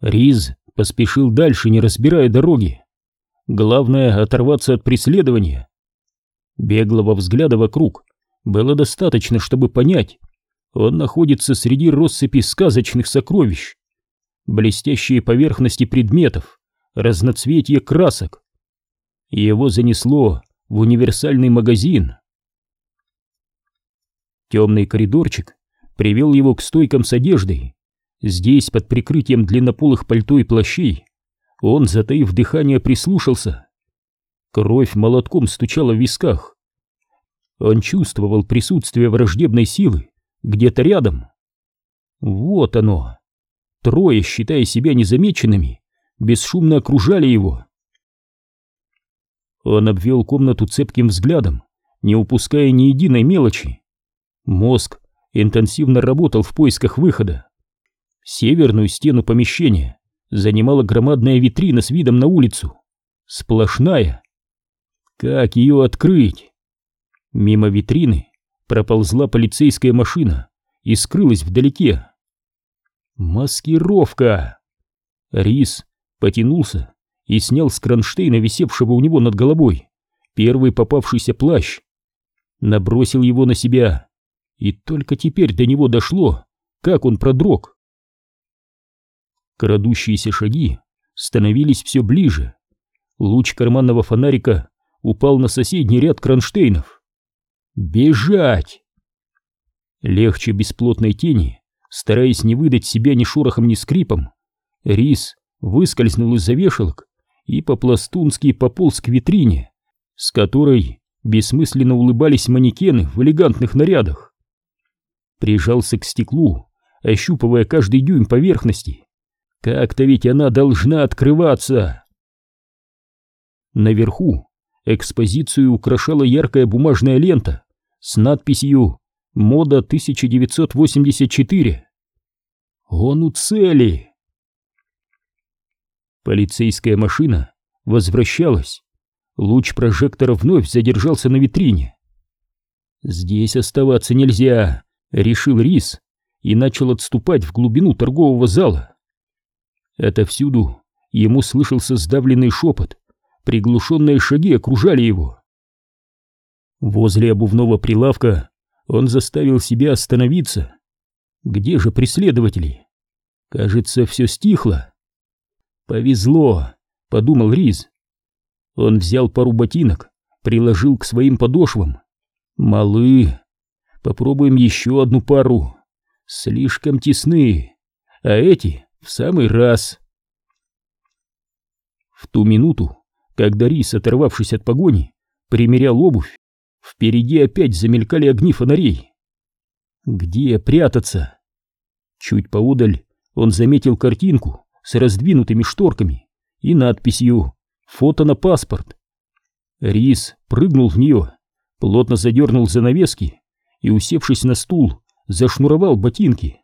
Риз поспешил дальше, не разбирая дороги. Главное — оторваться от преследования. Беглого взгляда вокруг было достаточно, чтобы понять, он находится среди россыпи сказочных сокровищ. Блестящие поверхности предметов, разноцветие красок. Его занесло в универсальный магазин. Темный коридорчик привел его к стойкам с одеждой. Здесь, под прикрытием длиннополых пальто и плащей, он, затаив дыхание, прислушался. Кровь молотком стучала в висках. Он чувствовал присутствие враждебной силы где-то рядом. Вот оно. Трое, считая себя незамеченными, бесшумно окружали его. Он обвел комнату цепким взглядом, не упуская ни единой мелочи. Мозг интенсивно работал в поисках выхода. Северную стену помещения занимала громадная витрина с видом на улицу. Сплошная. Как ее открыть? Мимо витрины проползла полицейская машина и скрылась вдалеке. Маскировка! Рис потянулся и снял с кронштейна, висевшего у него над головой, первый попавшийся плащ. Набросил его на себя, и только теперь до него дошло, как он продрог. Крадущиеся шаги становились все ближе. Луч карманного фонарика упал на соседний ряд кронштейнов. «Бежать!» Легче бесплотной тени, стараясь не выдать себя ни шорохом, ни скрипом, Рис выскользнул из-за вешалок и по-пластунски пополз к витрине, с которой бессмысленно улыбались манекены в элегантных нарядах. Прижался к стеклу, ощупывая каждый дюйм поверхности, как-то ведь она должна открываться. Наверху экспозицию украшала яркая бумажная лента с надписью «Мода 1984». Он у цели. Полицейская машина возвращалась. Луч прожектора вновь задержался на витрине. «Здесь оставаться нельзя», — решил Рис и начал отступать в глубину торгового зала. Отовсюду ему слышался сдавленный шепот, приглушенные шаги окружали его. Возле обувного прилавка он заставил себя остановиться. Где же преследователи? Кажется, все стихло. Повезло, подумал Риз. Он взял пару ботинок, приложил к своим подошвам. Малы. Попробуем еще одну пару. Слишком тесны. А эти в самый раз. В ту минуту, когда Рис, оторвавшись от погони, примерял обувь, впереди опять замелькали огни фонарей. Где прятаться? Чуть поодаль он заметил картинку с раздвинутыми шторками и надписью «Фото на паспорт». Рис прыгнул в нее, плотно задернул занавески и, усевшись на стул, зашнуровал ботинки.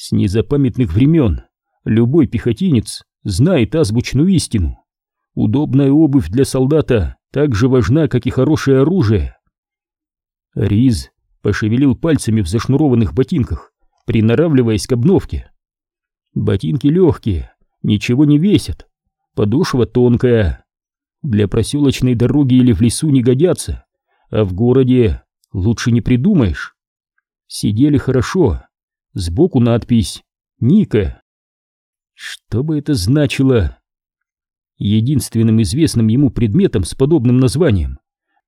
С незапамятных времен любой пехотинец знает азбучную истину. Удобная обувь для солдата так же важна, как и хорошее оружие. Риз пошевелил пальцами в зашнурованных ботинках, приноравливаясь к обновке. Ботинки легкие, ничего не весят, подошва тонкая. Для проселочной дороги или в лесу не годятся, а в городе лучше не придумаешь. Сидели хорошо, Сбоку надпись «Ника». Что бы это значило? Единственным известным ему предметом с подобным названием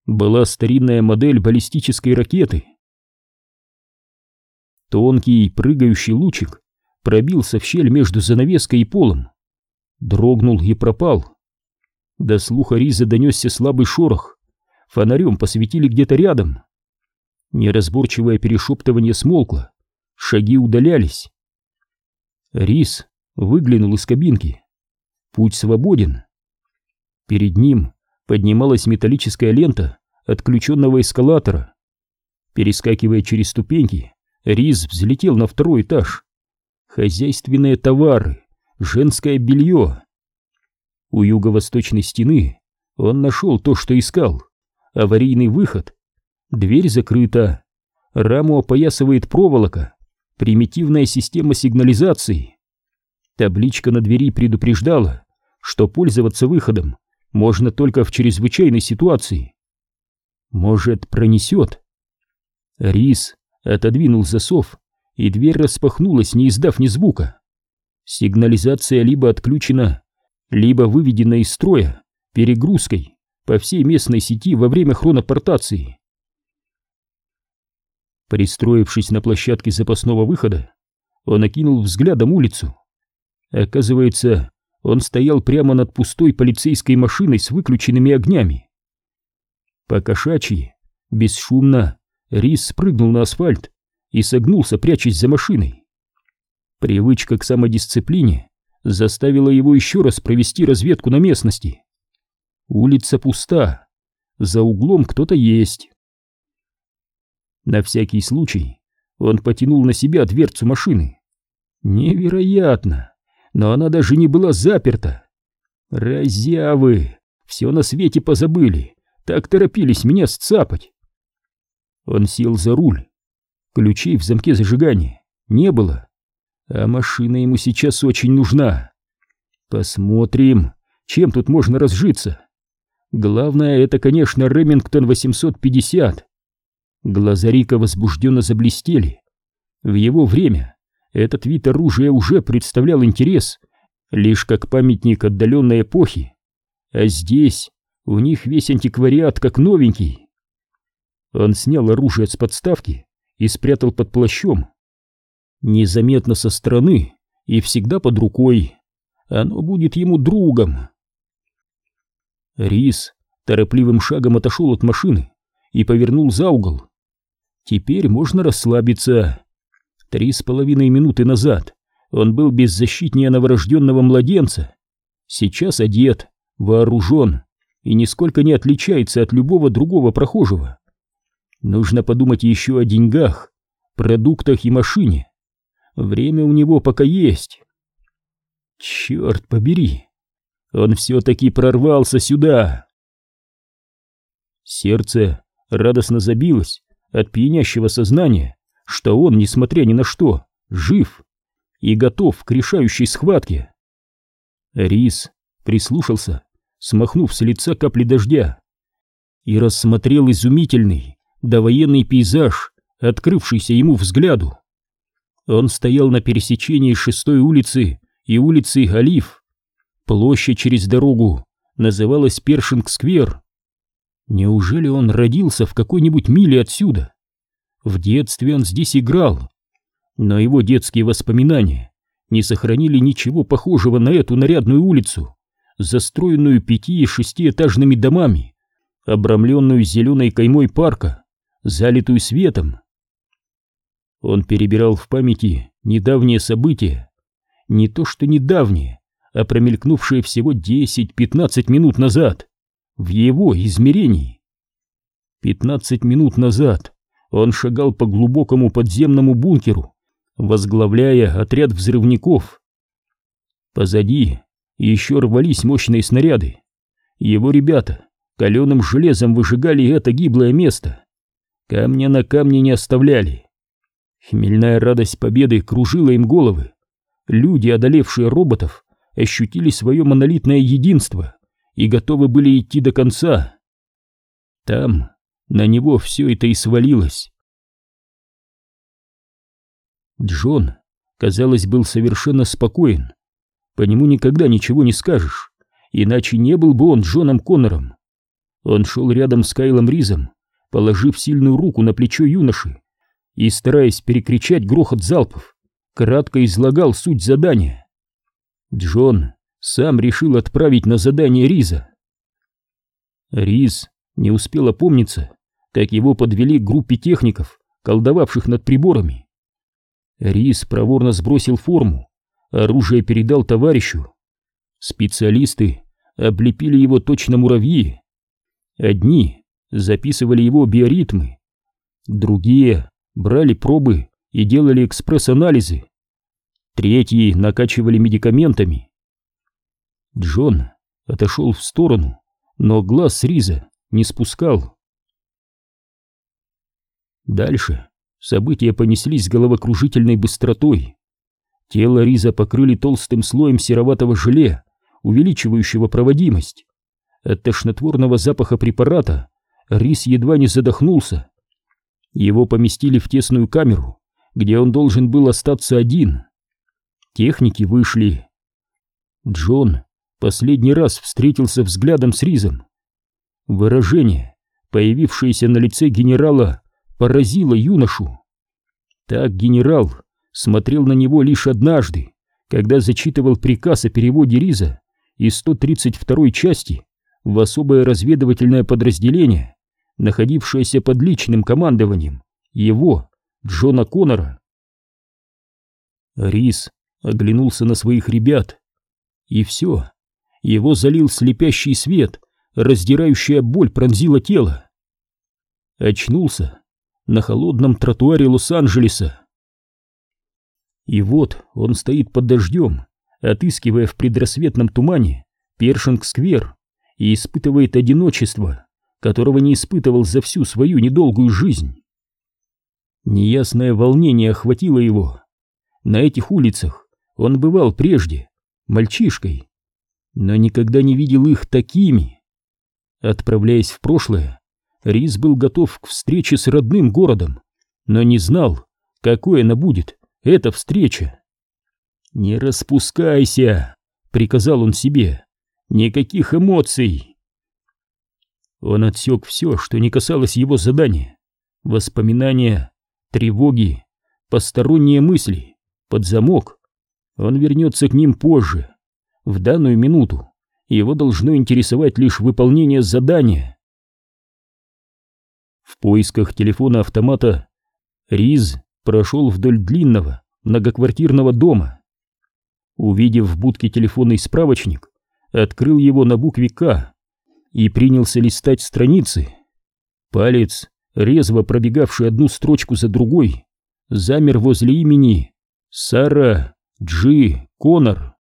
была старинная модель баллистической ракеты. Тонкий прыгающий лучик пробился в щель между занавеской и полом, дрогнул и пропал. До слуха Риза донесся слабый шорох, фонарем посветили где-то рядом. Неразборчивое перешептывание смолкло, Шаги удалялись. Рис выглянул из кабинки. Путь свободен. Перед ним поднималась металлическая лента отключенного эскалатора. Перескакивая через ступеньки, Рис взлетел на второй этаж. Хозяйственные товары, женское белье. У юго-восточной стены он нашел то, что искал. Аварийный выход. Дверь закрыта. Раму опоясывает проволока примитивная система сигнализации. Табличка на двери предупреждала, что пользоваться выходом можно только в чрезвычайной ситуации. Может, пронесет? Рис отодвинул засов, и дверь распахнулась, не издав ни звука. Сигнализация либо отключена, либо выведена из строя перегрузкой по всей местной сети во время хронопортации. Пристроившись на площадке запасного выхода, он окинул взглядом улицу. Оказывается, он стоял прямо над пустой полицейской машиной с выключенными огнями. По бесшумно, Рис спрыгнул на асфальт и согнулся, прячась за машиной. Привычка к самодисциплине заставила его еще раз провести разведку на местности. Улица пуста, за углом кто-то есть. На всякий случай он потянул на себя дверцу машины. Невероятно, но она даже не была заперта. Разявы, все на свете позабыли, так торопились меня сцапать. Он сел за руль. Ключей в замке зажигания не было, а машина ему сейчас очень нужна. Посмотрим, чем тут можно разжиться. Главное, это, конечно, Ремингтон 850. Глаза Рика возбужденно заблестели. В его время этот вид оружия уже представлял интерес лишь как памятник отдаленной эпохи, а здесь у них весь антиквариат как новенький. Он снял оружие с подставки и спрятал под плащом. Незаметно со стороны и всегда под рукой. Оно будет ему другом. Рис торопливым шагом отошел от машины и повернул за угол. Теперь можно расслабиться. Три с половиной минуты назад он был беззащитнее новорожденного младенца. Сейчас одет, вооружен и нисколько не отличается от любого другого прохожего. Нужно подумать еще о деньгах, продуктах и машине. Время у него пока есть. Черт побери, он все-таки прорвался сюда. Сердце радостно забилось от пьянящего сознания, что он, несмотря ни на что, жив и готов к решающей схватке. Рис прислушался, смахнув с лица капли дождя, и рассмотрел изумительный довоенный пейзаж, открывшийся ему взгляду. Он стоял на пересечении шестой улицы и улицы Галиф. Площадь через дорогу называлась Першинг-сквер. Неужели он родился в какой-нибудь миле отсюда? В детстве он здесь играл, но его детские воспоминания не сохранили ничего похожего на эту нарядную улицу, застроенную пяти- и шестиэтажными домами, обрамленную зеленой каймой парка, залитую светом. Он перебирал в памяти недавние события, не то что недавние, а промелькнувшие всего 10-15 минут назад, в его измерении. 15 минут назад он шагал по глубокому подземному бункеру, возглавляя отряд взрывников. Позади еще рвались мощные снаряды. Его ребята каленым железом выжигали это гиблое место. Камня на камне не оставляли. Хмельная радость победы кружила им головы. Люди, одолевшие роботов, ощутили свое монолитное единство и готовы были идти до конца. Там на него все это и свалилось. Джон, казалось, был совершенно спокоен. По нему никогда ничего не скажешь, иначе не был бы он Джоном Коннором. Он шел рядом с Кайлом Ризом, положив сильную руку на плечо юноши и, стараясь перекричать грохот залпов, кратко излагал суть задания. Джон сам решил отправить на задание Риза. Риз не успел опомниться, как его подвели к группе техников, колдовавших над приборами. Риз проворно сбросил форму, оружие передал товарищу. Специалисты облепили его точно муравьи. Одни записывали его биоритмы. Другие брали пробы и делали экспресс-анализы. Третьи накачивали медикаментами. Джон отошел в сторону, но глаз Риза не спускал. Дальше события понеслись с головокружительной быстротой. Тело Риза покрыли толстым слоем сероватого желе, увеличивающего проводимость. От тошнотворного запаха препарата Риз едва не задохнулся. Его поместили в тесную камеру, где он должен был остаться один. Техники вышли. Джон последний раз встретился взглядом с Ризом. Выражение, появившееся на лице генерала, поразило юношу. Так генерал смотрел на него лишь однажды, когда зачитывал приказ о переводе Риза из 132-й части в особое разведывательное подразделение, находившееся под личным командованием его, Джона Коннора. Риз оглянулся на своих ребят, и все, его залил слепящий свет, раздирающая боль пронзила тело. Очнулся на холодном тротуаре Лос-Анджелеса. И вот он стоит под дождем, отыскивая в предрассветном тумане Першинг-сквер и испытывает одиночество, которого не испытывал за всю свою недолгую жизнь. Неясное волнение охватило его. На этих улицах он бывал прежде, мальчишкой, но никогда не видел их такими. Отправляясь в прошлое, Рис был готов к встрече с родным городом, но не знал, какой она будет, эта встреча. «Не распускайся!» — приказал он себе. «Никаких эмоций!» Он отсек все, что не касалось его задания. Воспоминания, тревоги, посторонние мысли, под замок. Он вернется к ним позже. В данную минуту его должно интересовать лишь выполнение задания. В поисках телефона-автомата Риз прошел вдоль длинного многоквартирного дома. Увидев в будке телефонный справочник, открыл его на букве «К» и принялся листать страницы. Палец, резво пробегавший одну строчку за другой, замер возле имени Сара Джи Коннор.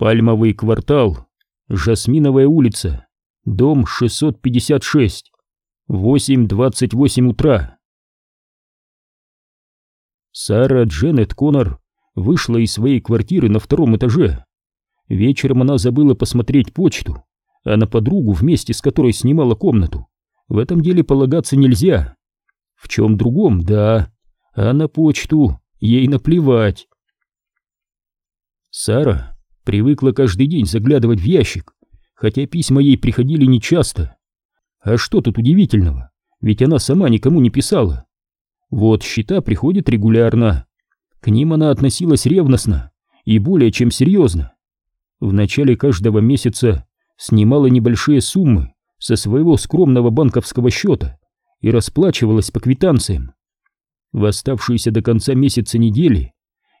Пальмовый квартал, Жасминовая улица, дом 656, 8.28 утра. Сара Дженнет Коннор вышла из своей квартиры на втором этаже. Вечером она забыла посмотреть почту, а на подругу, вместе с которой снимала комнату, в этом деле полагаться нельзя. В чем другом, да, а на почту ей наплевать. Сара привыкла каждый день заглядывать в ящик, хотя письма ей приходили нечасто. А что тут удивительного, ведь она сама никому не писала. Вот счета приходят регулярно, к ним она относилась ревностно и более чем серьезно. В начале каждого месяца снимала небольшие суммы со своего скромного банковского счета и расплачивалась по квитанциям. В оставшиеся до конца месяца недели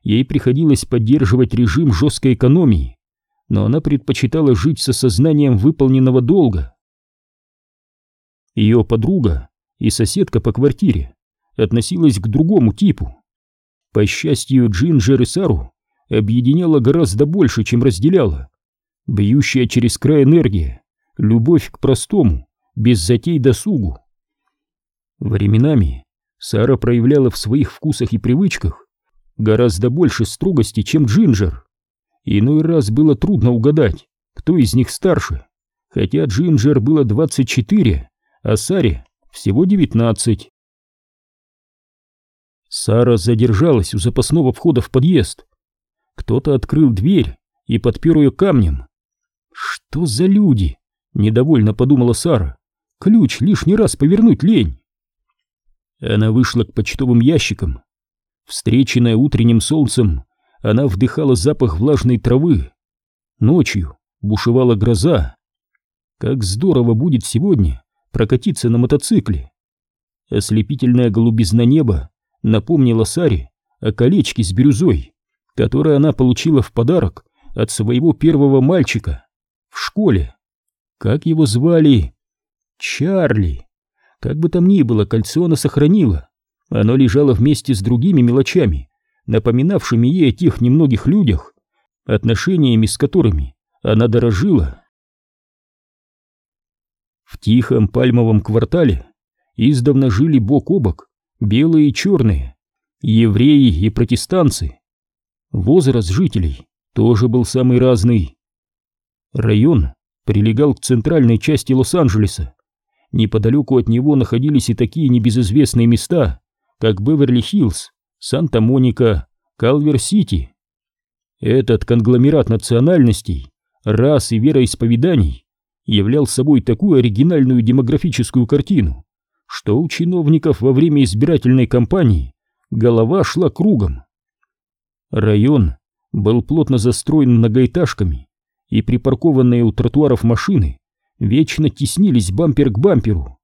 ей приходилось поддерживать режим жесткой экономии, но она предпочитала жить с осознанием выполненного долга. Ее подруга и соседка по квартире относилась к другому типу. По счастью, Джинджер и Сару объединяла гораздо больше, чем разделяла. Бьющая через край энергия, любовь к простому, без затей досугу. Временами Сара проявляла в своих вкусах и привычках гораздо больше строгости, чем Джинджер. Иной раз было трудно угадать, кто из них старше, хотя Джинджер было 24, а Саре всего 19. Сара задержалась у запасного входа в подъезд. Кто-то открыл дверь и подпер ее камнем. «Что за люди?» — недовольно подумала Сара. «Ключ лишний раз повернуть лень». Она вышла к почтовым ящикам. Встреченная утренним солнцем, она вдыхала запах влажной травы. Ночью бушевала гроза. Как здорово будет сегодня прокатиться на мотоцикле. Ослепительная голубизна неба напомнила Саре о колечке с бирюзой, которое она получила в подарок от своего первого мальчика в школе. Как его звали? Чарли. Как бы там ни было, кольцо она сохранила. Оно лежало вместе с другими мелочами, напоминавшими ей о тех немногих людях, отношениями с которыми она дорожила. В тихом пальмовом квартале издавна жили бок о бок белые и черные, евреи и протестанцы. Возраст жителей тоже был самый разный. Район прилегал к центральной части Лос-Анджелеса. Неподалеку от него находились и такие небезызвестные места, как Беверли-Хиллз, Санта-Моника, Калвер-Сити. Этот конгломерат национальностей, рас и вероисповеданий являл собой такую оригинальную демографическую картину, что у чиновников во время избирательной кампании голова шла кругом. Район был плотно застроен многоэтажками, и припаркованные у тротуаров машины вечно теснились бампер к бамперу.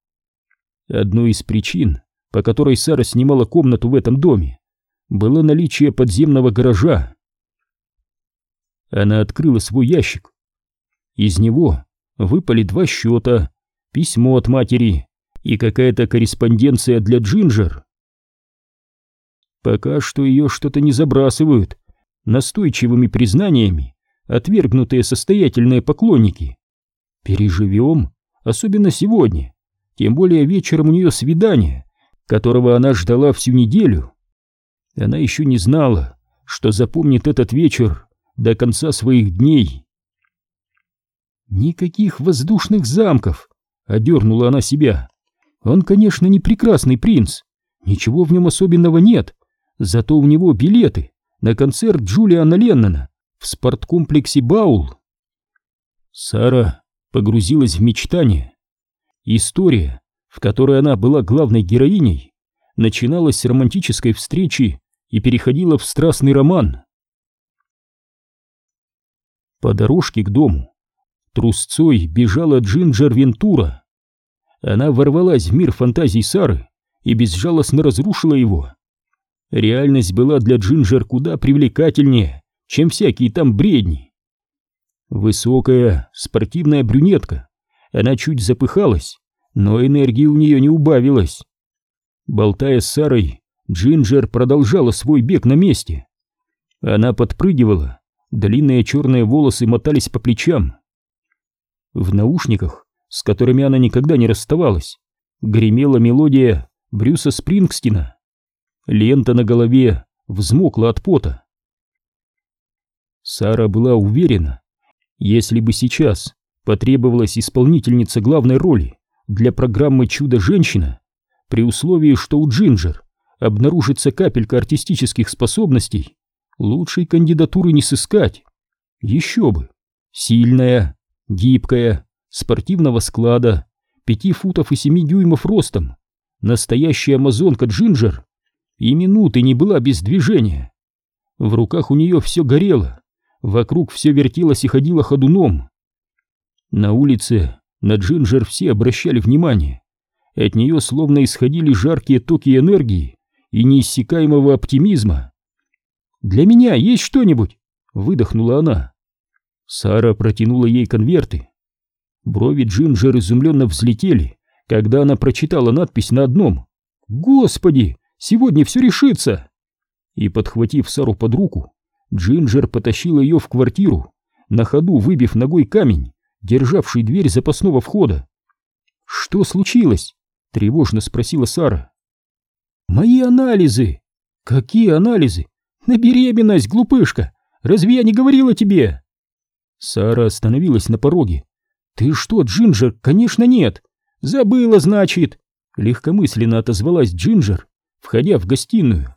Одной из причин, по которой Сара снимала комнату в этом доме, было наличие подземного гаража. Она открыла свой ящик. Из него выпали два счета, письмо от матери и какая-то корреспонденция для Джинджер. Пока что ее что-то не забрасывают настойчивыми признаниями отвергнутые состоятельные поклонники. Переживем, особенно сегодня, тем более вечером у нее свидание, которого она ждала всю неделю. Она еще не знала, что запомнит этот вечер до конца своих дней. Никаких воздушных замков, одернула она себя. Он, конечно, не прекрасный принц, ничего в нем особенного нет, зато у него билеты на концерт Джулиана Леннона в спорткомплексе Баул. Сара погрузилась в мечтание. История, в которой она была главной героиней, начиналась с романтической встречи и переходила в страстный роман. По дорожке к дому трусцой бежала Джинджер Вентура. Она ворвалась в мир фантазий Сары и безжалостно разрушила его. Реальность была для Джинджер куда привлекательнее, чем всякие там бредни. Высокая, спортивная брюнетка, она чуть запыхалась, но энергии у нее не убавилось. Болтая с Сарой, Джинджер продолжала свой бег на месте. Она подпрыгивала, длинные черные волосы мотались по плечам. В наушниках, с которыми она никогда не расставалась, гремела мелодия Брюса Спрингстина. Лента на голове взмокла от пота. Сара была уверена, если бы сейчас потребовалась исполнительница главной роли для программы «Чудо-женщина», при условии, что у Джинджер обнаружится капелька артистических способностей, лучшей кандидатуры не сыскать. Еще бы. Сильная, гибкая, спортивного склада, пяти футов и семи дюймов ростом, настоящая амазонка Джинджер, и минуты не была без движения. В руках у нее все горело, Вокруг все вертелось и ходило ходуном. На улице на Джинджер все обращали внимание. От нее словно исходили жаркие токи энергии и неиссякаемого оптимизма. «Для меня есть что-нибудь?» — выдохнула она. Сара протянула ей конверты. Брови Джинджер изумленно взлетели, когда она прочитала надпись на одном. «Господи, сегодня все решится!» И, подхватив Сару под руку, Джинджер потащил ее в квартиру, на ходу выбив ногой камень, державший дверь запасного входа. «Что случилось?» — тревожно спросила Сара. «Мои анализы!» «Какие анализы? На беременность, глупышка! Разве я не говорила тебе?» Сара остановилась на пороге. «Ты что, Джинджер? Конечно, нет! Забыла, значит!» Легкомысленно отозвалась Джинджер, входя в гостиную.